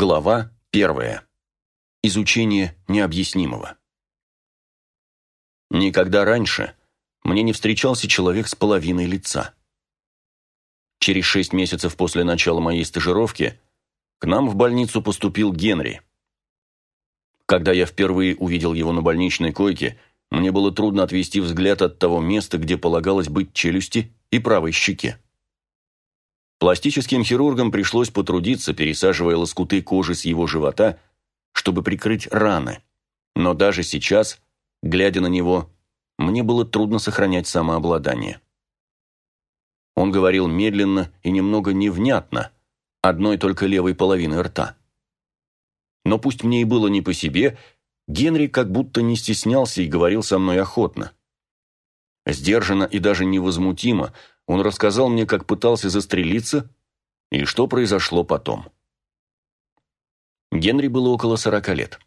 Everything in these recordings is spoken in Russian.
Глава первая. Изучение необъяснимого. Никогда раньше мне не встречался человек с половиной лица. Через шесть месяцев после начала моей стажировки к нам в больницу поступил Генри. Когда я впервые увидел его на больничной койке, мне было трудно отвести взгляд от того места, где полагалось быть челюсти и правой щеке. Пластическим хирургам пришлось потрудиться, пересаживая лоскуты кожи с его живота, чтобы прикрыть раны. Но даже сейчас, глядя на него, мне было трудно сохранять самообладание. Он говорил медленно и немного невнятно, одной только левой половины рта. Но пусть мне и было не по себе, Генри как будто не стеснялся и говорил со мной охотно. Сдержанно и даже невозмутимо он рассказал мне, как пытался застрелиться и что произошло потом. Генри было около сорока лет.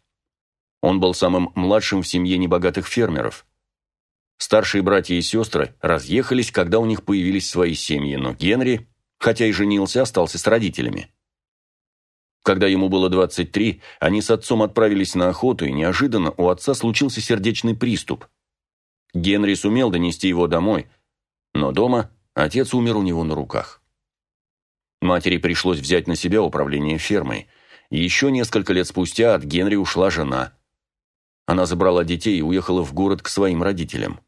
Он был самым младшим в семье небогатых фермеров. Старшие братья и сестры разъехались, когда у них появились свои семьи, но Генри, хотя и женился, остался с родителями. Когда ему было 23, они с отцом отправились на охоту, и неожиданно у отца случился сердечный приступ. Генри сумел донести его домой, но дома Отец умер у него на руках. Матери пришлось взять на себя управление фермой. Еще несколько лет спустя от Генри ушла жена. Она забрала детей и уехала в город к своим родителям.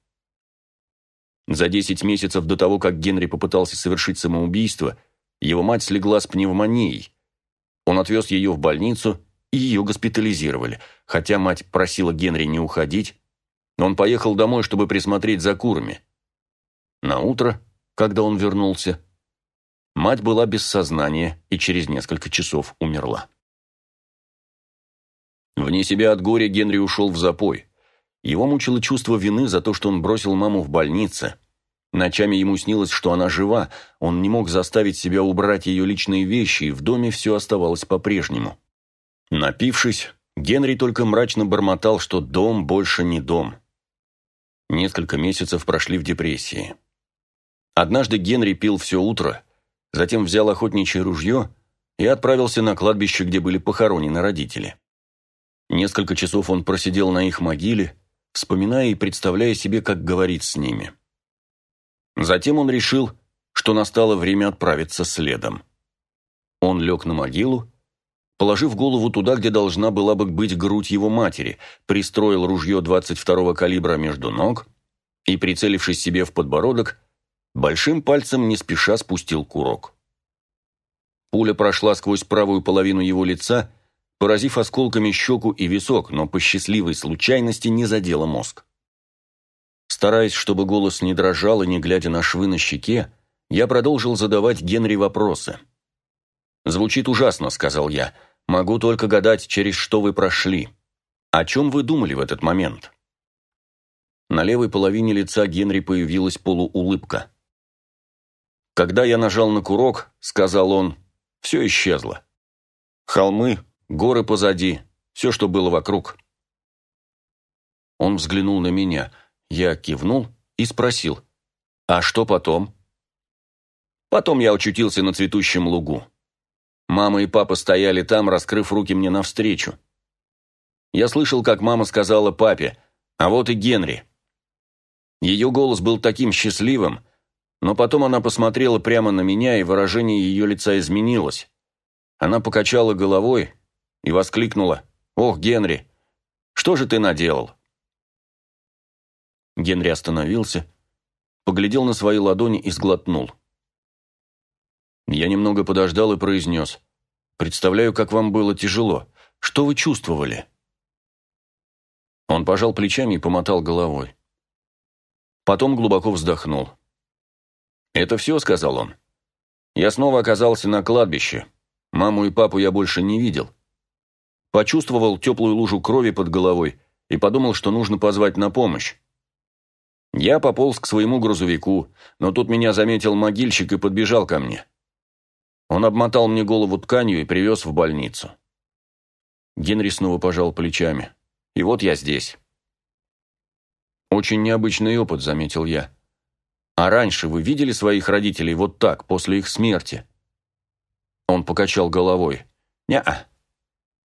За 10 месяцев до того, как Генри попытался совершить самоубийство, его мать слегла с пневмонией. Он отвез ее в больницу, и ее госпитализировали. Хотя мать просила Генри не уходить, он поехал домой, чтобы присмотреть за курами. На утро когда он вернулся. Мать была без сознания и через несколько часов умерла. Вне себя от горя Генри ушел в запой. Его мучило чувство вины за то, что он бросил маму в больнице. Ночами ему снилось, что она жива, он не мог заставить себя убрать ее личные вещи, и в доме все оставалось по-прежнему. Напившись, Генри только мрачно бормотал, что дом больше не дом. Несколько месяцев прошли в депрессии. Однажды Генри пил все утро, затем взял охотничье ружье и отправился на кладбище, где были похоронены родители. Несколько часов он просидел на их могиле, вспоминая и представляя себе, как говорить с ними. Затем он решил, что настало время отправиться следом. Он лег на могилу, положив голову туда, где должна была бы быть грудь его матери, пристроил ружье 22-го калибра между ног и, прицелившись себе в подбородок, Большим пальцем не спеша спустил курок. Пуля прошла сквозь правую половину его лица, поразив осколками щеку и висок, но по счастливой случайности не задела мозг. Стараясь, чтобы голос не дрожал и не глядя на швы на щеке, я продолжил задавать Генри вопросы. «Звучит ужасно», — сказал я. «Могу только гадать, через что вы прошли. О чем вы думали в этот момент?» На левой половине лица Генри появилась полуулыбка. Когда я нажал на курок, сказал он, все исчезло. Холмы, горы позади, все, что было вокруг. Он взглянул на меня. Я кивнул и спросил, а что потом? Потом я очутился на цветущем лугу. Мама и папа стояли там, раскрыв руки мне навстречу. Я слышал, как мама сказала папе, а вот и Генри. Ее голос был таким счастливым, но потом она посмотрела прямо на меня, и выражение ее лица изменилось. Она покачала головой и воскликнула. «Ох, Генри, что же ты наделал?» Генри остановился, поглядел на свои ладони и сглотнул. Я немного подождал и произнес. «Представляю, как вам было тяжело. Что вы чувствовали?» Он пожал плечами и помотал головой. Потом глубоко вздохнул. «Это все», — сказал он. «Я снова оказался на кладбище. Маму и папу я больше не видел. Почувствовал теплую лужу крови под головой и подумал, что нужно позвать на помощь. Я пополз к своему грузовику, но тут меня заметил могильщик и подбежал ко мне. Он обмотал мне голову тканью и привез в больницу. Генри снова пожал плечами. И вот я здесь. «Очень необычный опыт», — заметил я. А раньше вы видели своих родителей вот так, после их смерти?» Он покачал головой. «Не-а,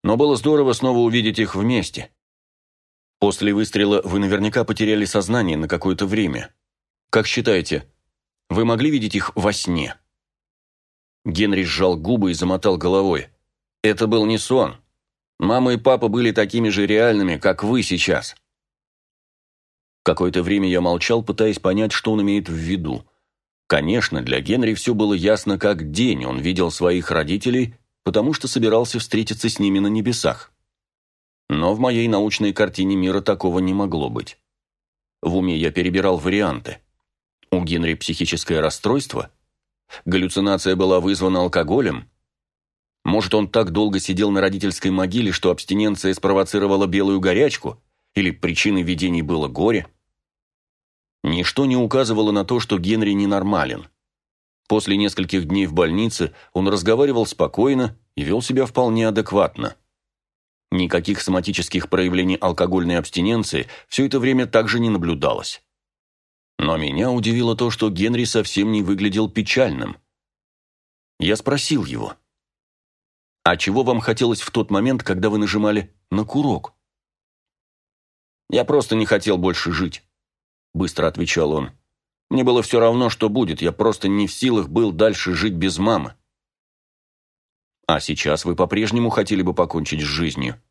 но было здорово снова увидеть их вместе. После выстрела вы наверняка потеряли сознание на какое-то время. Как считаете, вы могли видеть их во сне?» Генри сжал губы и замотал головой. «Это был не сон. Мама и папа были такими же реальными, как вы сейчас». Какое-то время я молчал, пытаясь понять, что он имеет в виду. Конечно, для Генри все было ясно как день, он видел своих родителей, потому что собирался встретиться с ними на небесах. Но в моей научной картине мира такого не могло быть. В уме я перебирал варианты. У Генри психическое расстройство? Галлюцинация была вызвана алкоголем? Может, он так долго сидел на родительской могиле, что абстиненция спровоцировала белую горячку? Или причиной видений было горе? Ничто не указывало на то, что Генри ненормален. После нескольких дней в больнице он разговаривал спокойно и вел себя вполне адекватно. Никаких соматических проявлений алкогольной абстиненции все это время также не наблюдалось. Но меня удивило то, что Генри совсем не выглядел печальным. Я спросил его, «А чего вам хотелось в тот момент, когда вы нажимали на курок?» «Я просто не хотел больше жить», — быстро отвечал он. «Мне было все равно, что будет, я просто не в силах был дальше жить без мамы». «А сейчас вы по-прежнему хотели бы покончить с жизнью?»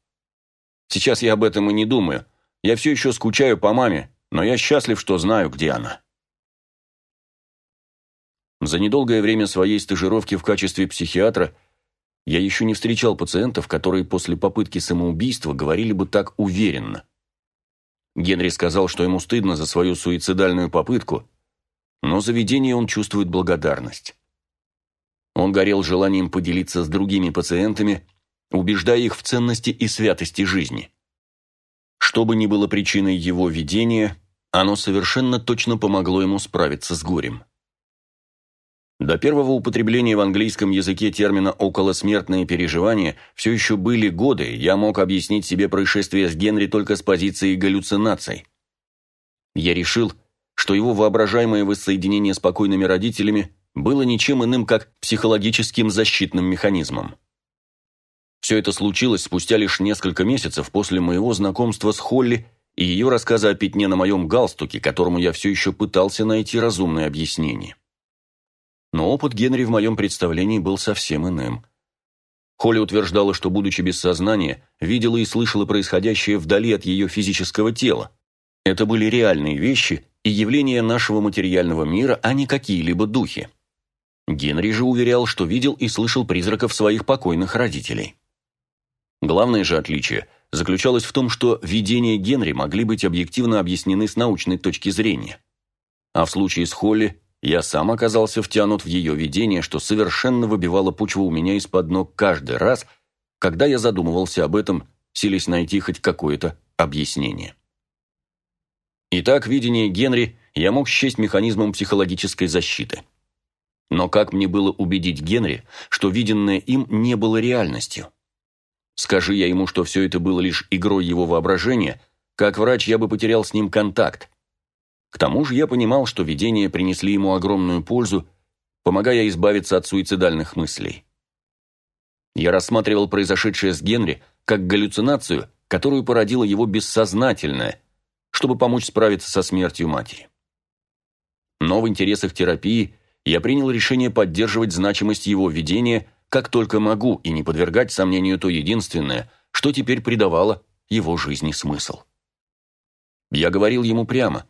«Сейчас я об этом и не думаю. Я все еще скучаю по маме, но я счастлив, что знаю, где она. За недолгое время своей стажировки в качестве психиатра я еще не встречал пациентов, которые после попытки самоубийства говорили бы так уверенно. Генри сказал, что ему стыдно за свою суицидальную попытку, но за видение он чувствует благодарность. Он горел желанием поделиться с другими пациентами, убеждая их в ценности и святости жизни. Что бы ни было причиной его видения, оно совершенно точно помогло ему справиться с горем. До первого употребления в английском языке термина «околосмертные переживания» все еще были годы, я мог объяснить себе происшествие с Генри только с позиции галлюцинаций. Я решил, что его воображаемое воссоединение с покойными родителями было ничем иным, как психологическим защитным механизмом. Все это случилось спустя лишь несколько месяцев после моего знакомства с Холли и ее рассказы о пятне на моем галстуке, которому я все еще пытался найти разумное объяснение. Но опыт Генри в моем представлении был совсем иным. Холли утверждала, что, будучи без сознания, видела и слышала происходящее вдали от ее физического тела. Это были реальные вещи и явления нашего материального мира, а не какие-либо духи. Генри же уверял, что видел и слышал призраков своих покойных родителей. Главное же отличие – заключалась в том, что видения Генри могли быть объективно объяснены с научной точки зрения. А в случае с Холли я сам оказался втянут в ее видение, что совершенно выбивало почву у меня из-под ног каждый раз, когда я задумывался об этом, силясь найти хоть какое-то объяснение. Итак, видение Генри я мог счесть механизмом психологической защиты. Но как мне было убедить Генри, что виденное им не было реальностью? Скажи я ему, что все это было лишь игрой его воображения, как врач я бы потерял с ним контакт. К тому же я понимал, что видения принесли ему огромную пользу, помогая избавиться от суицидальных мыслей. Я рассматривал произошедшее с Генри как галлюцинацию, которую породило его бессознательное, чтобы помочь справиться со смертью матери. Но в интересах терапии я принял решение поддерживать значимость его видения как только могу, и не подвергать сомнению то единственное, что теперь придавало его жизни смысл. Я говорил ему прямо.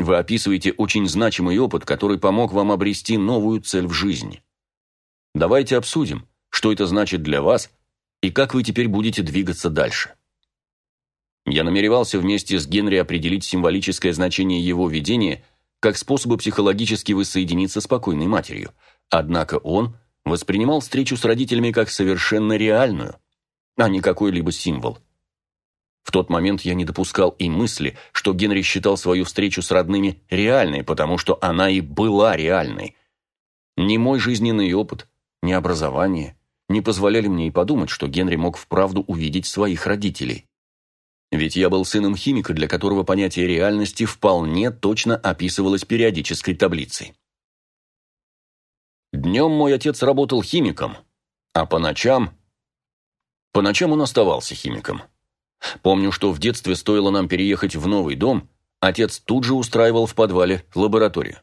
Вы описываете очень значимый опыт, который помог вам обрести новую цель в жизни. Давайте обсудим, что это значит для вас и как вы теперь будете двигаться дальше. Я намеревался вместе с Генри определить символическое значение его видения как способа психологически воссоединиться с покойной матерью. Однако он – воспринимал встречу с родителями как совершенно реальную, а не какой-либо символ. В тот момент я не допускал и мысли, что Генри считал свою встречу с родными реальной, потому что она и была реальной. Ни мой жизненный опыт, ни образование не позволяли мне и подумать, что Генри мог вправду увидеть своих родителей. Ведь я был сыном химика, для которого понятие реальности вполне точно описывалось периодической таблицей. Днем мой отец работал химиком, а по ночам... По ночам он оставался химиком. Помню, что в детстве стоило нам переехать в новый дом, отец тут же устраивал в подвале лабораторию.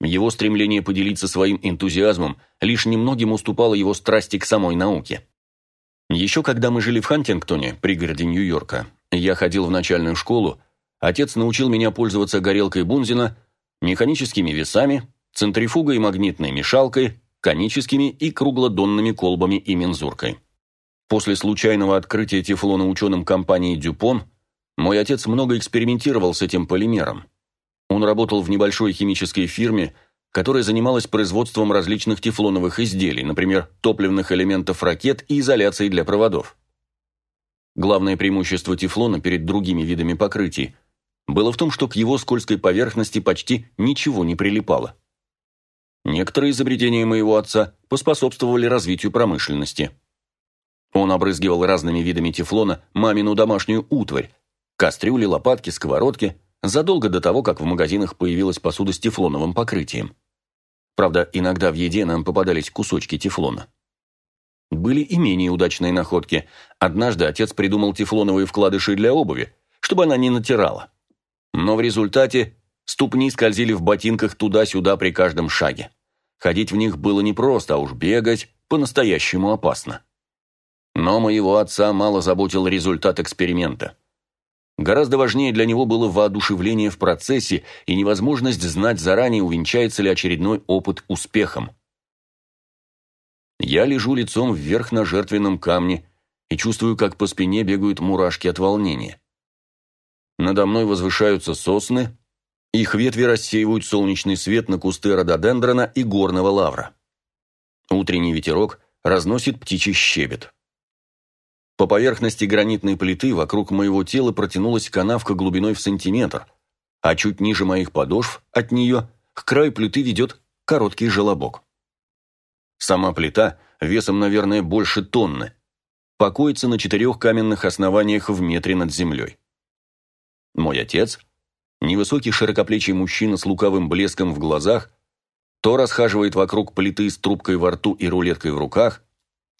Его стремление поделиться своим энтузиазмом лишь немногим уступало его страсти к самой науке. Еще когда мы жили в Хантингтоне, пригороде Нью-Йорка, я ходил в начальную школу, отец научил меня пользоваться горелкой Бунзена, механическими весами, центрифугой и магнитной мешалкой, коническими и круглодонными колбами и мензуркой. После случайного открытия тефлона ученым компании «Дюпон» мой отец много экспериментировал с этим полимером. Он работал в небольшой химической фирме, которая занималась производством различных тефлоновых изделий, например, топливных элементов ракет и изоляцией для проводов. Главное преимущество тефлона перед другими видами покрытий было в том, что к его скользкой поверхности почти ничего не прилипало. Некоторые изобретения моего отца поспособствовали развитию промышленности – он обрызгивал разными видами тефлона мамину домашнюю утварь, кастрюли, лопатки, сковородки, задолго до того, как в магазинах появилась посуда с тефлоновым покрытием. Правда, иногда в еде нам попадались кусочки тефлона. Были и менее удачные находки. Однажды отец придумал тефлоновые вкладыши для обуви, чтобы она не натирала. Но в результате ступни скользили в ботинках туда-сюда при каждом шаге. Ходить в них было непросто, а уж бегать по-настоящему опасно. Но моего отца мало заботил результат эксперимента. Гораздо важнее для него было воодушевление в процессе и невозможность знать заранее, увенчается ли очередной опыт успехом. Я лежу лицом вверх на жертвенном камне и чувствую, как по спине бегают мурашки от волнения. Надо мной возвышаются сосны, их ветви рассеивают солнечный свет на кусты рододендрона и горного лавра. Утренний ветерок разносит птичий щебет. По поверхности гранитной плиты вокруг моего тела протянулась канавка глубиной в сантиметр, а чуть ниже моих подошв от нее к краю плиты ведет короткий желобок. Сама плита, весом, наверное, больше тонны, покоится на четырех каменных основаниях в метре над землей. Мой отец, невысокий широкоплечий мужчина с лукавым блеском в глазах, то расхаживает вокруг плиты с трубкой во рту и рулеткой в руках,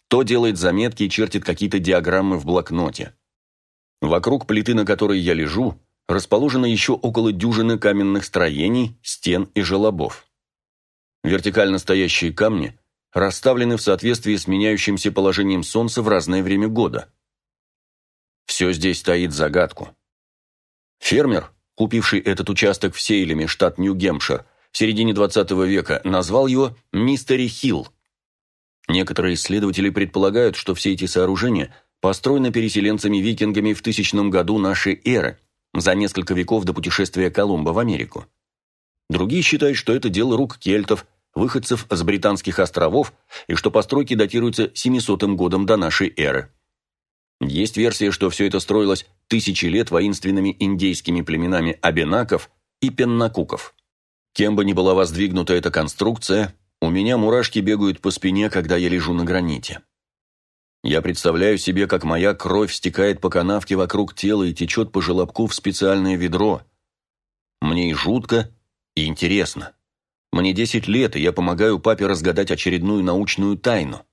то делает заметки и чертит какие-то диаграммы в блокноте. Вокруг плиты, на которой я лежу, расположено еще около дюжины каменных строений, стен и желобов. Вертикально стоящие камни расставлены в соответствии с меняющимся положением Солнца в разное время года. Все здесь стоит загадку. Фермер, купивший этот участок в Сейлеме, штат Нью-Гемпшир, в середине 20 века, назвал его «Мистери Хилл», Некоторые исследователи предполагают, что все эти сооружения построены переселенцами-викингами в тысячном году нашей эры, за несколько веков до путешествия Колумба в Америку. Другие считают, что это дело рук кельтов, выходцев с британских островов, и что постройки датируются 700 годом до нашей эры. Есть версия, что все это строилось тысячи лет воинственными индейскими племенами абенаков и пеннакуков. Кем бы ни была воздвигнута эта конструкция, у меня мурашки бегают по спине, когда я лежу на граните. Я представляю себе, как моя кровь стекает по канавке вокруг тела и течет по желобку в специальное ведро. Мне и жутко, и интересно. Мне 10 лет, и я помогаю папе разгадать очередную научную тайну.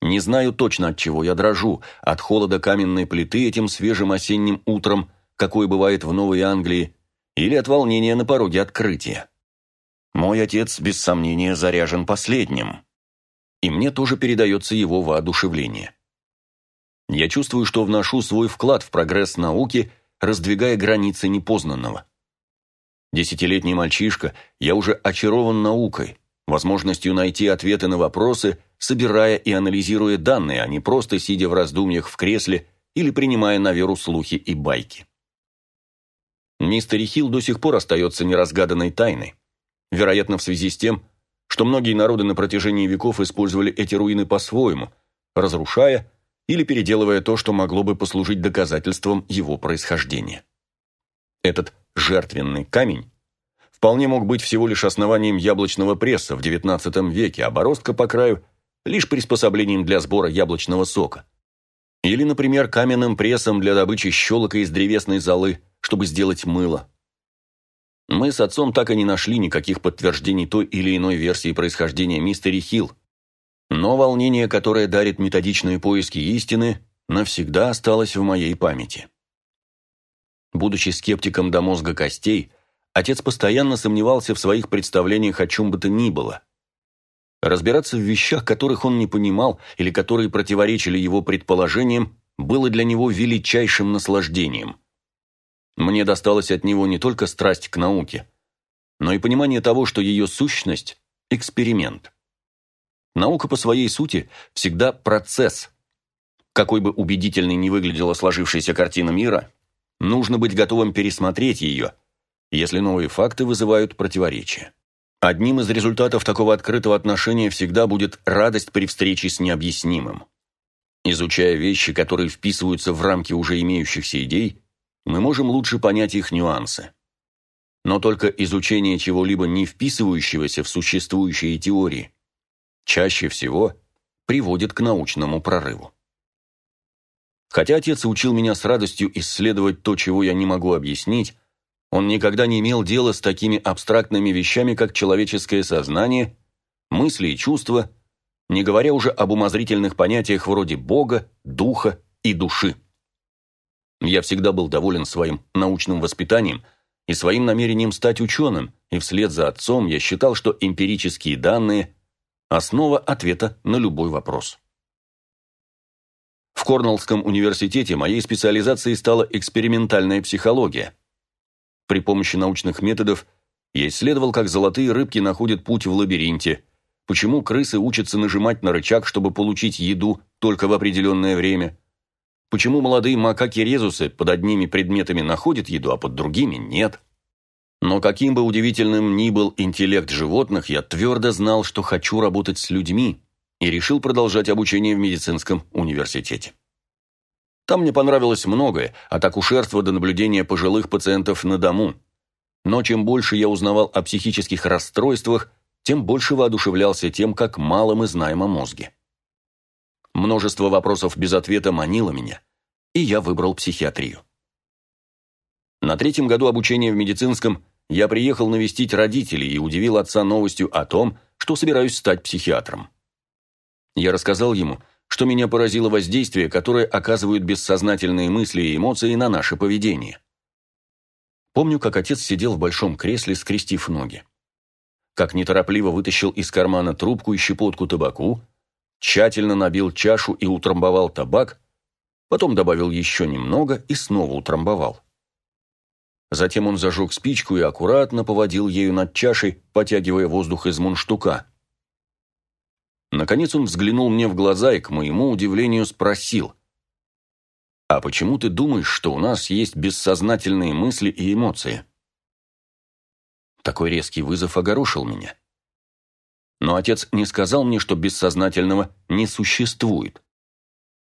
Не знаю точно, от чего я дрожу, от холода каменной плиты этим свежим осенним утром, какое бывает в Новой Англии, или от волнения на пороге открытия. Мой отец, без сомнения, заряжен последним. И мне тоже передается его воодушевление. Я чувствую, что вношу свой вклад в прогресс науки, раздвигая границы непознанного. Десятилетний мальчишка, я уже очарован наукой, возможностью найти ответы на вопросы, собирая и анализируя данные, а не просто сидя в раздумьях в кресле или принимая на веру слухи и байки. Мистер Хилл до сих пор остается неразгаданной тайной вероятно, в связи с тем, что многие народы на протяжении веков использовали эти руины по-своему, разрушая или переделывая то, что могло бы послужить доказательством его происхождения. Этот жертвенный камень вполне мог быть всего лишь основанием яблочного пресса в XIX веке, а бороздка по краю – лишь приспособлением для сбора яблочного сока. Или, например, каменным прессом для добычи щелока из древесной золы, чтобы сделать мыло. Мы с отцом так и не нашли никаких подтверждений той или иной версии происхождения мистери Хилл. Но волнение, которое дарит методичные поиски истины, навсегда осталось в моей памяти. Будучи скептиком до мозга костей, отец постоянно сомневался в своих представлениях о чем бы то ни было. Разбираться в вещах, которых он не понимал или которые противоречили его предположениям, было для него величайшим наслаждением. Мне досталось от него не только страсть к науке, но и понимание того, что ее сущность – эксперимент. Наука по своей сути всегда процесс. Какой бы убедительной ни выглядела сложившаяся картина мира, нужно быть готовым пересмотреть ее, если новые факты вызывают противоречия. Одним из результатов такого открытого отношения всегда будет радость при встрече с необъяснимым. Изучая вещи, которые вписываются в рамки уже имеющихся идей, мы можем лучше понять их нюансы. Но только изучение чего-либо не вписывающегося в существующие теории чаще всего приводит к научному прорыву. Хотя отец учил меня с радостью исследовать то, чего я не могу объяснить, он никогда не имел дела с такими абстрактными вещами, как человеческое сознание, мысли и чувства, не говоря уже об умозрительных понятиях вроде Бога, Духа и Души. Я всегда был доволен своим научным воспитанием и своим намерением стать ученым, и вслед за отцом я считал, что эмпирические данные Основа ответа на любой вопрос. В Корнеллском университете моей специализацией стала экспериментальная психология. При помощи научных методов я исследовал, как золотые рыбки находят путь в лабиринте, почему крысы учатся нажимать на рычаг, чтобы получить еду только в определенное время, почему молодые макаки-резусы под одними предметами находят еду, а под другими нет – но каким бы удивительным ни был интеллект животных, я твердо знал, что хочу работать с людьми, и решил продолжать обучение в медицинском университете. Там мне понравилось многое, от акушерства до наблюдения пожилых пациентов на дому. Но чем больше я узнавал о психических расстройствах, тем больше воодушевлялся тем, как мало мы знаем о мозге. Множество вопросов без ответа манило меня, и я выбрал психиатрию. На третьем году обучения в медицинском я приехал навестить родителей и удивил отца новостью о том, что собираюсь стать психиатром. Я рассказал ему, что меня поразило воздействие, которое оказывают бессознательные мысли и эмоции на наше поведение. Помню, как отец сидел в большом кресле, скрестив ноги. Как неторопливо вытащил из кармана трубку и щепотку табаку, тщательно набил чашу и утрамбовал табак, потом добавил еще немного и снова утрамбовал. Затем он зажег спичку и аккуратно поводил ею над чашей, потягивая воздух из мундштука. Наконец он взглянул мне в глаза и, к моему удивлению, спросил. «А почему ты думаешь, что у нас есть бессознательные мысли и эмоции?» Такой резкий вызов огорошил меня. Но отец не сказал мне, что бессознательного не существует.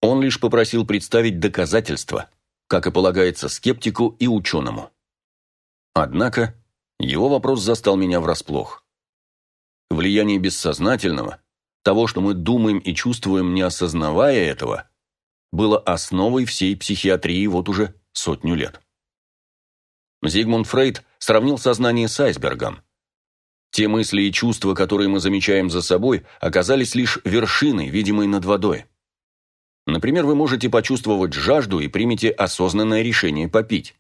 Он лишь попросил представить доказательства, как и полагается скептику и ученому. Однако его вопрос застал меня врасплох. Влияние бессознательного, того, что мы думаем и чувствуем, не осознавая этого, было основой всей психиатрии вот уже сотню лет. Зигмунд Фрейд сравнил сознание с айсбергом. Те мысли и чувства, которые мы замечаем за собой, оказались лишь вершиной, видимой над водой. Например, вы можете почувствовать жажду и примете осознанное решение попить.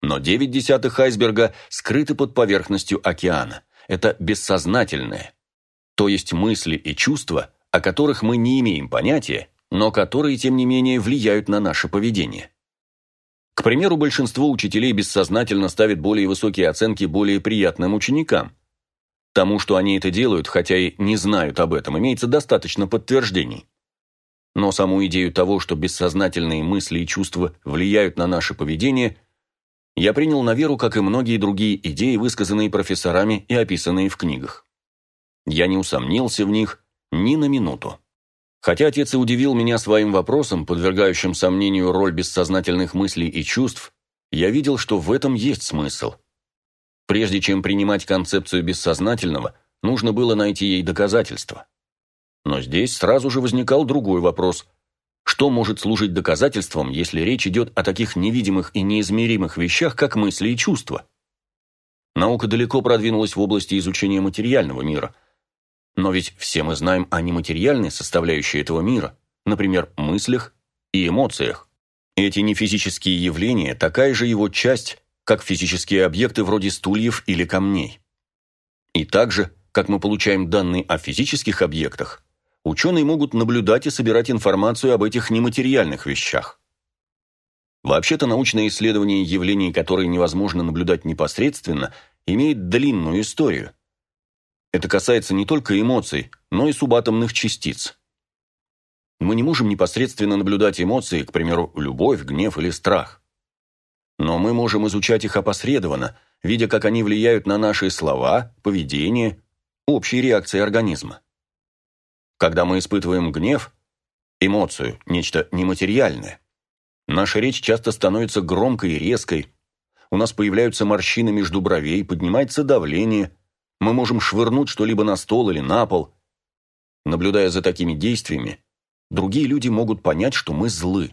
Но девять десятых айсберга скрыты под поверхностью океана. Это бессознательное. То есть мысли и чувства, о которых мы не имеем понятия, но которые, тем не менее, влияют на наше поведение. К примеру, большинство учителей бессознательно ставит более высокие оценки более приятным ученикам. Тому, что они это делают, хотя и не знают об этом, имеется достаточно подтверждений. Но саму идею того, что бессознательные мысли и чувства влияют на наше поведение – я принял на веру, как и многие другие идеи, высказанные профессорами и описанные в книгах. Я не усомнился в них ни на минуту. Хотя отец и удивил меня своим вопросом, подвергающим сомнению роль бессознательных мыслей и чувств, я видел, что в этом есть смысл. Прежде чем принимать концепцию бессознательного, нужно было найти ей доказательства. Но здесь сразу же возникал другой вопрос – что может служить доказательством, если речь идет о таких невидимых и неизмеримых вещах, как мысли и чувства? Наука далеко продвинулась в области изучения материального мира. Но ведь все мы знаем о нематериальной составляющей этого мира, например, мыслях и эмоциях. Эти нефизические явления – такая же его часть, как физические объекты вроде стульев или камней. И также, как мы получаем данные о физических объектах, ученые могут наблюдать и собирать информацию об этих нематериальных вещах. Вообще-то научное исследование явлений, которые невозможно наблюдать непосредственно, имеет длинную историю. Это касается не только эмоций, но и субатомных частиц. Мы не можем непосредственно наблюдать эмоции, к примеру, любовь, гнев или страх. Но мы можем изучать их опосредованно, видя, как они влияют на наши слова, поведение, общие реакции организма. Когда мы испытываем гнев, эмоцию, нечто нематериальное, Наша речь часто становится громкой и резкой. У нас появляются морщины между бровей, поднимается давление. Мы можем швырнуть что-либо на стол или на пол. Наблюдая за такими действиями, другие люди могут понять, что мы злы.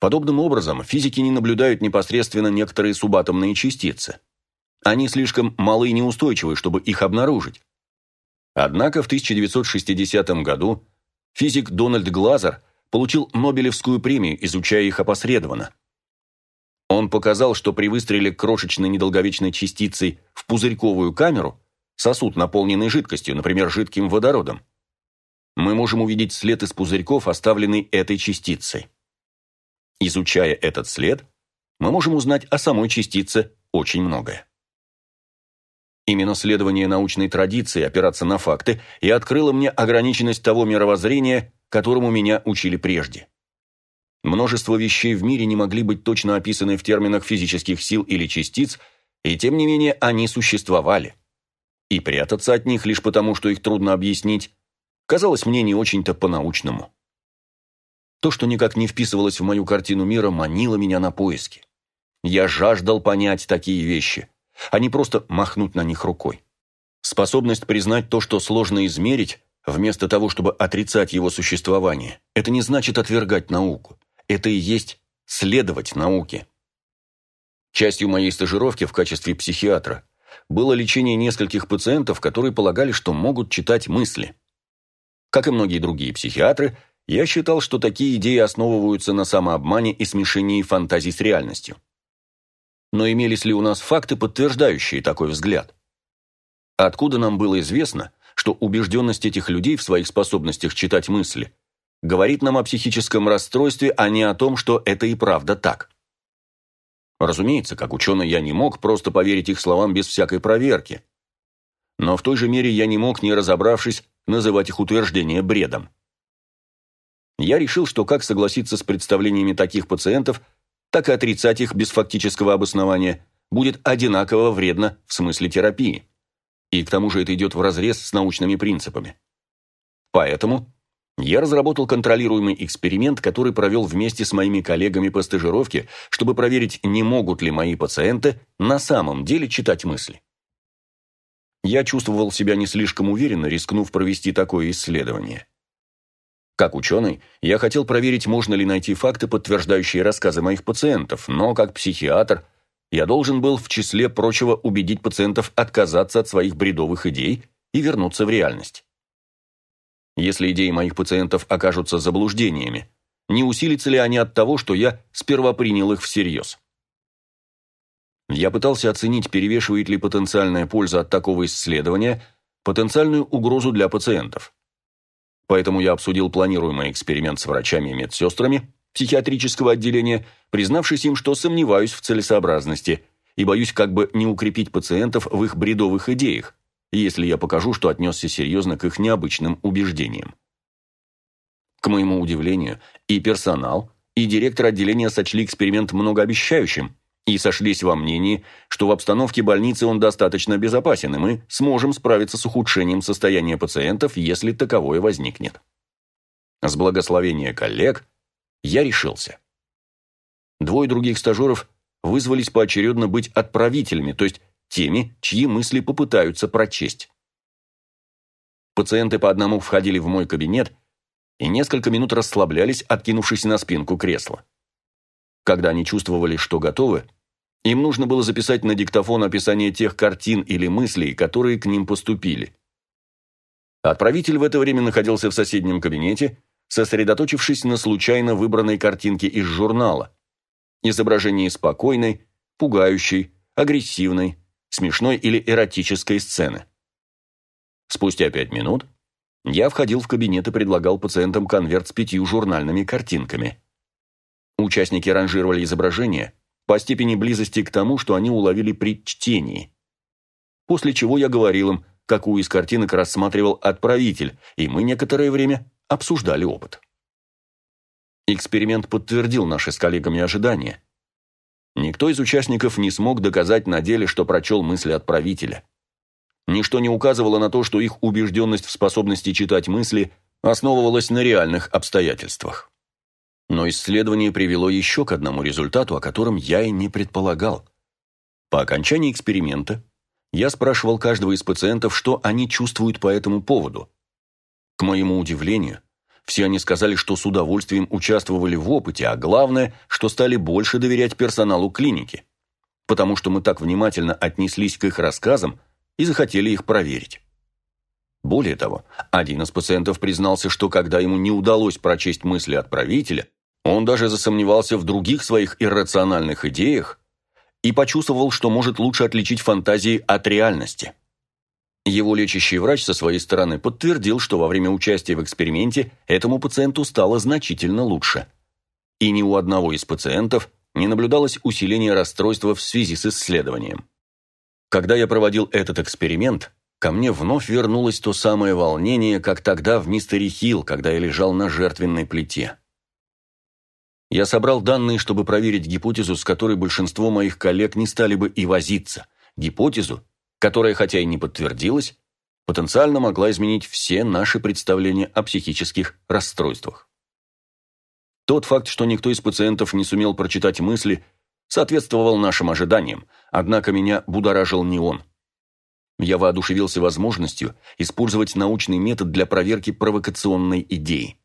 Подобным образом, физики не наблюдают непосредственно некоторые субатомные частицы. Они слишком малы и неустойчивы, чтобы их обнаружить. Однако в 1960 году физик Дональд Глазер получил Нобелевскую премию, изучая их опосредованно. Он показал, что при выстреле крошечной недолговечной частицей в пузырьковую камеру, сосуд, наполненный жидкостью, например, жидким водородом, мы можем увидеть след из пузырьков, оставленный этой частицей. Изучая этот след, мы можем узнать о самой частице очень многое. Именно следование научной традиции, опираться на факты, и открыло мне ограниченность того мировоззрения, которому меня учили прежде. Множество вещей в мире не могли быть точно описаны в терминах физических сил или частиц, и тем не менее они существовали. И прятаться от них лишь потому, что их трудно объяснить, казалось мне не очень-то по-научному. То, что никак не вписывалось в мою картину мира, манило меня на поиски. Я жаждал понять такие вещи, а не просто махнуть на них рукой. Способность признать то, что сложно измерить, вместо того, чтобы отрицать его существование. Это не значит отвергать науку. Это и есть следовать науке. Частью моей стажировки в качестве психиатра было лечение нескольких пациентов, которые полагали, что могут читать мысли. Как и многие другие психиатры, я считал, что такие идеи основываются на самообмане и смешении фантазий с реальностью. Но имелись ли у нас факты, подтверждающие такой взгляд? Откуда нам было известно, что убежденность этих людей в своих способностях читать мысли говорит нам о психическом расстройстве, а не о том, что это и правда так. Разумеется, как ученый я не мог просто поверить их словам без всякой проверки. Но в той же мере я не мог, не разобравшись, называть их утверждения бредом. Я решил, что как согласиться с представлениями таких пациентов, так и отрицать их без фактического обоснования будет одинаково вредно в смысле терапии. И к тому же это идет вразрез с научными принципами. Поэтому я разработал контролируемый эксперимент, который провел вместе с моими коллегами по стажировке, чтобы проверить, не могут ли мои пациенты на самом деле читать мысли. Я чувствовал себя не слишком уверенно, рискнув провести такое исследование. Как ученый, я хотел проверить, можно ли найти факты, подтверждающие рассказы моих пациентов, но как психиатр – я должен был, в числе прочего, убедить пациентов отказаться от своих бредовых идей и вернуться в реальность. Если идеи моих пациентов окажутся заблуждениями, не усилятся ли они от того, что я сперва принял их всерьез? Я пытался оценить, перевешивает ли потенциальная польза от такого исследования потенциальную угрозу для пациентов. Поэтому я обсудил планируемый эксперимент с врачами и медсестрами, психиатрического отделения, признавшись им, что сомневаюсь в целесообразности и боюсь как бы не укрепить пациентов в их бредовых идеях, если я покажу, что отнесся серьезно к их необычным убеждениям. К моему удивлению, и персонал, и директор отделения сочли эксперимент многообещающим и сошлись во мнении, что в обстановке больницы он достаточно безопасен, и мы сможем справиться с ухудшением состояния пациентов, если таковое возникнет. С благословения коллег я решился. Двое других стажеров вызвались поочередно быть отправителями, то есть теми, чьи мысли попытаются прочесть. Пациенты по одному входили в мой кабинет и несколько минут расслаблялись, откинувшись на спинку кресла. Когда они чувствовали, что готовы, им нужно было записать на диктофон описание тех картин или мыслей, которые к ним поступили. Отправитель в это время находился в соседнем кабинете, сосредоточившись на случайно выбранной картинке из журнала. Изображение спокойной, пугающей, агрессивной, смешной или эротической сцены. Спустя пять минут я входил в кабинет и предлагал пациентам конверт с пятью журнальными картинками. Участники ранжировали изображения по степени близости к тому, что они уловили при чтении. После чего я говорил им, какую из картинок рассматривал отправитель, и мы некоторое время обсуждали опыт. Эксперимент подтвердил наши с коллегами ожидания. Никто из участников не смог доказать на деле, что прочел мысли отправителя. Ничто не указывало на то, что их убежденность в способности читать мысли основывалась на реальных обстоятельствах. Но исследование привело еще к одному результату, о котором я и не предполагал. По окончании эксперимента я спрашивал каждого из пациентов, что они чувствуют по этому поводу. К моему удивлению, все они сказали, что с удовольствием участвовали в опыте, а главное, что стали больше доверять персоналу клиники, потому что мы так внимательно отнеслись к их рассказам и захотели их проверить. Более того, один из пациентов признался, что когда ему не удалось прочесть мысли отправителя, он даже засомневался в других своих иррациональных идеях и почувствовал, что может лучше отличить фантазии от реальности. Его лечащий врач со своей стороны подтвердил, что во время участия в эксперименте этому пациенту стало значительно лучше. И ни у одного из пациентов не наблюдалось усиления расстройства в связи с исследованием. Когда я проводил этот эксперимент, ко мне вновь вернулось то самое волнение, как тогда в «Мистере Хилл», когда я лежал на жертвенной плите. Я собрал данные, чтобы проверить гипотезу, с которой большинство моих коллег не стали бы и возиться. Гипотезу, которая, хотя и не подтвердилась, потенциально могла изменить все наши представления о психических расстройствах. Тот факт, что никто из пациентов не сумел прочитать мысли, соответствовал нашим ожиданиям, однако меня будоражил не он. Я воодушевился возможностью использовать научный метод для проверки провокационной идеи.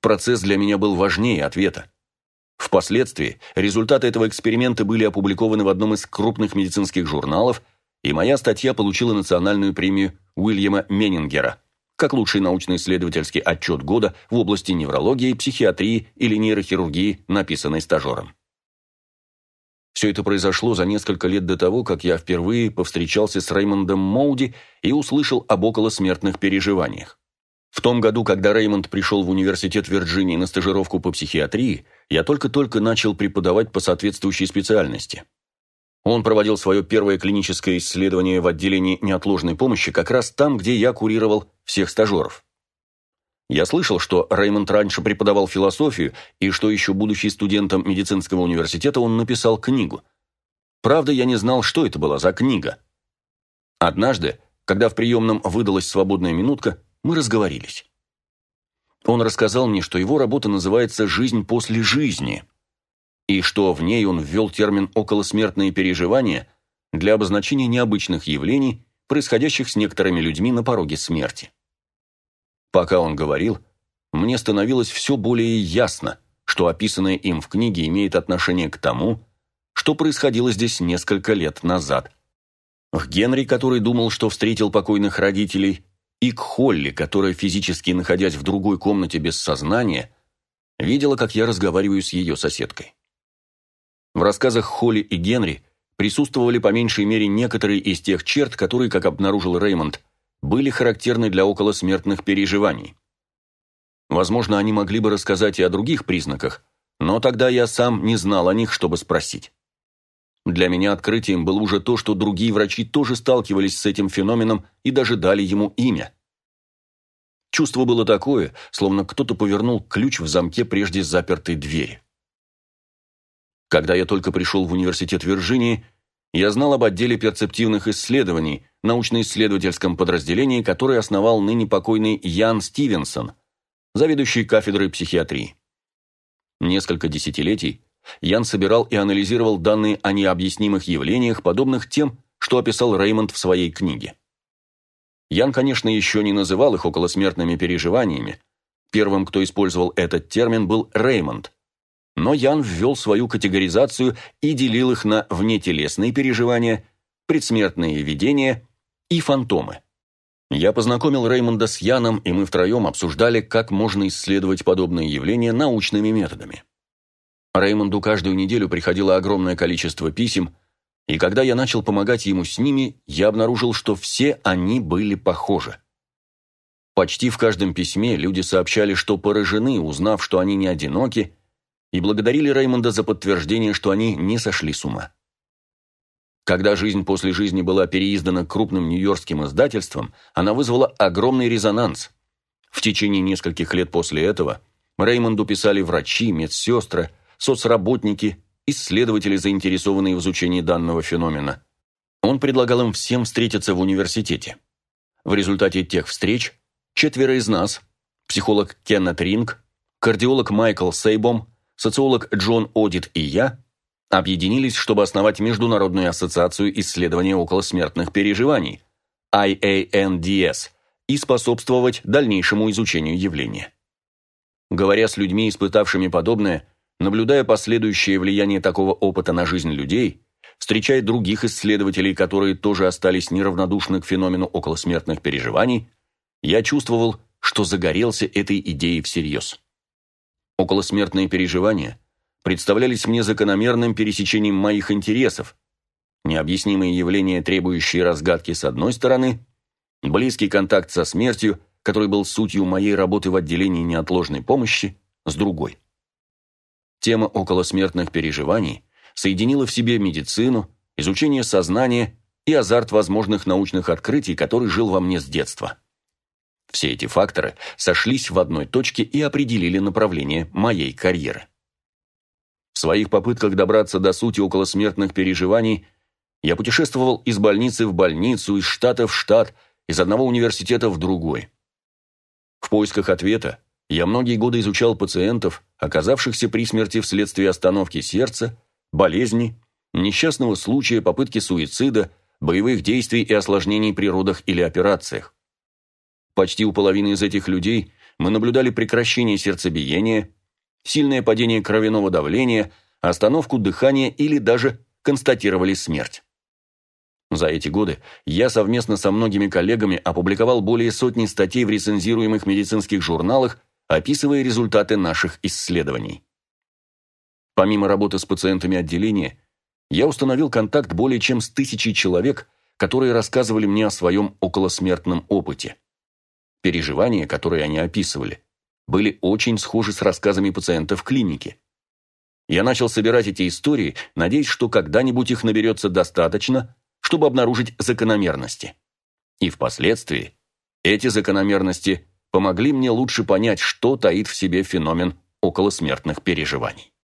Процесс для меня был важнее ответа. Впоследствии результаты этого эксперимента были опубликованы в одном из крупных медицинских журналов – и моя статья получила национальную премию Уильяма Меннингера как лучший научно-исследовательский отчет года в области неврологии, психиатрии или нейрохирургии, написанный стажером. Все это произошло за несколько лет до того, как я впервые повстречался с Реймондом Моуди и услышал об околосмертных переживаниях. В том году, когда Реймонд пришел в университет Вирджинии на стажировку по психиатрии, я только-только начал преподавать по соответствующей специальности – он проводил свое первое клиническое исследование в отделении неотложной помощи как раз там, где я курировал всех стажеров. Я слышал, что Реймонд раньше преподавал философию, и что еще будучи студентом медицинского университета он написал книгу. Правда, я не знал, что это была за книга. Однажды, когда в приемном выдалась свободная минутка, мы разговорились. Он рассказал мне, что его работа называется «Жизнь после жизни», и что в ней он ввел термин «околосмертные переживания» для обозначения необычных явлений, происходящих с некоторыми людьми на пороге смерти. Пока он говорил, мне становилось все более ясно, что описанное им в книге имеет отношение к тому, что происходило здесь несколько лет назад. К Генри, который думал, что встретил покойных родителей, и к Холли, которая, физически находясь в другой комнате без сознания, видела, как я разговариваю с ее соседкой. В рассказах Холли и Генри присутствовали по меньшей мере некоторые из тех черт, которые, как обнаружил Реймонд, были характерны для околосмертных переживаний. Возможно, они могли бы рассказать и о других признаках, но тогда я сам не знал о них, чтобы спросить. Для меня открытием было уже то, что другие врачи тоже сталкивались с этим феноменом и даже дали ему имя. Чувство было такое, словно кто-то повернул ключ в замке прежде запертой двери. Когда я только пришел в университет Вирджинии, я знал об отделе перцептивных исследований, научно-исследовательском подразделении, которое основал ныне покойный Ян Стивенсон, заведующий кафедрой психиатрии. Несколько десятилетий Ян собирал и анализировал данные о необъяснимых явлениях, подобных тем, что описал Реймонд в своей книге. Ян, конечно, еще не называл их околосмертными переживаниями. Первым, кто использовал этот термин, был Реймонд, но Ян ввел свою категоризацию и делил их на внетелесные переживания, предсмертные видения и фантомы. Я познакомил Реймонда с Яном, и мы втроем обсуждали, как можно исследовать подобные явления научными методами. Реймонду каждую неделю приходило огромное количество писем, и когда я начал помогать ему с ними, я обнаружил, что все они были похожи. Почти в каждом письме люди сообщали, что поражены, узнав, что они не одиноки, и благодарили Реймонда за подтверждение, что они не сошли с ума. Когда «Жизнь после жизни» была переиздана крупным нью-йоркским издательством, она вызвала огромный резонанс. В течение нескольких лет после этого Реймонду писали врачи, медсестры, соцработники, исследователи, заинтересованные в изучении данного феномена. Он предлагал им всем встретиться в университете. В результате тех встреч четверо из нас, психолог Кеннет Ринг, кардиолог Майкл Сейбом, социолог Джон Одит и я – объединились, чтобы основать Международную ассоциацию исследования околосмертных переживаний, IANDS, и способствовать дальнейшему изучению явления. Говоря с людьми, испытавшими подобное, наблюдая последующее влияние такого опыта на жизнь людей, встречая других исследователей, которые тоже остались неравнодушны к феномену околосмертных переживаний, я чувствовал, что загорелся этой идеей всерьез. Околосмертные переживания – представлялись мне закономерным пересечением моих интересов. Необъяснимые явления, требующие разгадки с одной стороны, близкий контакт со смертью, который был сутью моей работы в отделении неотложной помощи, с другой. Тема околосмертных переживаний соединила в себе медицину, изучение сознания и азарт возможных научных открытий, который жил во мне с детства. Все эти факторы сошлись в одной точке и определили направление моей карьеры. В своих попытках добраться до сути околосмертных переживаний я путешествовал из больницы в больницу, из штата в штат, из одного университета в другой. В поисках ответа я многие годы изучал пациентов, оказавшихся при смерти вследствие остановки сердца, болезни, несчастного случая, попытки суицида, боевых действий и осложнений при родах или операциях. Почти у половины из этих людей мы наблюдали прекращение сердцебиения, сильное падение кровяного давления, остановку дыхания или даже констатировали смерть. За эти годы я совместно со многими коллегами опубликовал более сотни статей в рецензируемых медицинских журналах, описывая результаты наших исследований. Помимо работы с пациентами отделения, я установил контакт более чем с тысячей человек, которые рассказывали мне о своем околосмертном опыте. Переживания, которые они описывали, были очень схожи с рассказами пациентов в клинике. Я начал собирать эти истории, надеясь, что когда-нибудь их наберется достаточно, чтобы обнаружить закономерности. И впоследствии эти закономерности помогли мне лучше понять, что таит в себе феномен околосмертных переживаний.